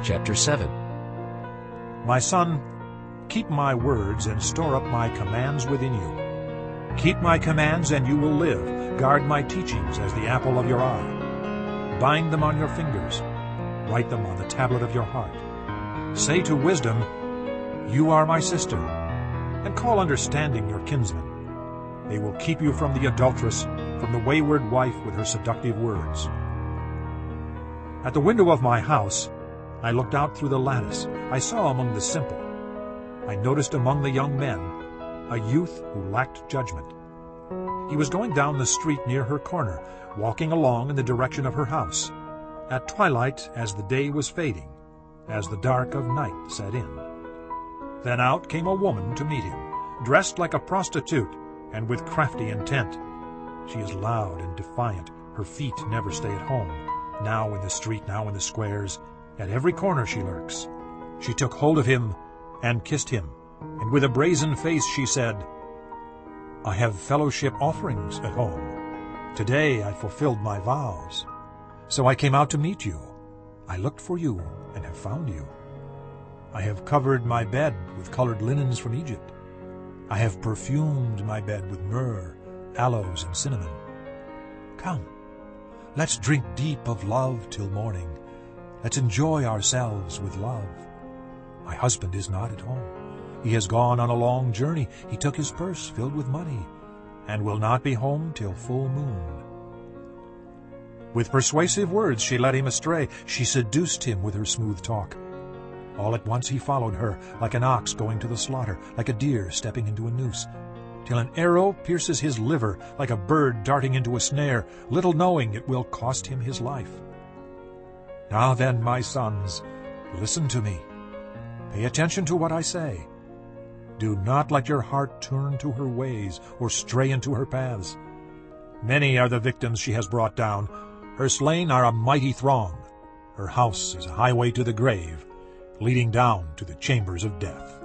Chapter 7 My son, keep my words and store up my commands within you. Keep my commands and you will live. Guard my teachings as the apple of your eye. Bind them on your fingers. Write them on the tablet of your heart. Say to wisdom, You are my sister, and call understanding your kinsman. They will keep you from the adulteress, from the wayward wife with her seductive words. At the window of my house, I looked out through the lattice. I saw among the simple. I noticed among the young men a youth who lacked judgment. He was going down the street near her corner, walking along in the direction of her house. At twilight, as the day was fading, as the dark of night set in. Then out came a woman to meet him, dressed like a prostitute and with crafty intent. She is loud and defiant. Her feet never stay at home. Now in the street, now in the squares. At every corner she lurks. She took hold of him and kissed him, and with a brazen face she said, I have fellowship offerings at home. Today I fulfilled my vows. So I came out to meet you. I looked for you and have found you. I have covered my bed with colored linens from Egypt. I have perfumed my bed with myrrh, aloes, and cinnamon. Come, let's drink deep of love till morning. Let's enjoy ourselves with love. My husband is not at home. He has gone on a long journey. He took his purse filled with money and will not be home till full moon. With persuasive words she led him astray. She seduced him with her smooth talk. All at once he followed her, like an ox going to the slaughter, like a deer stepping into a noose, till an arrow pierces his liver, like a bird darting into a snare, little knowing it will cost him his life. Now then, my sons, listen to me. Pay attention to what I say. Do not let your heart turn to her ways or stray into her paths. Many are the victims she has brought down. Her slain are a mighty throng. Her house is a highway to the grave, leading down to the chambers of death.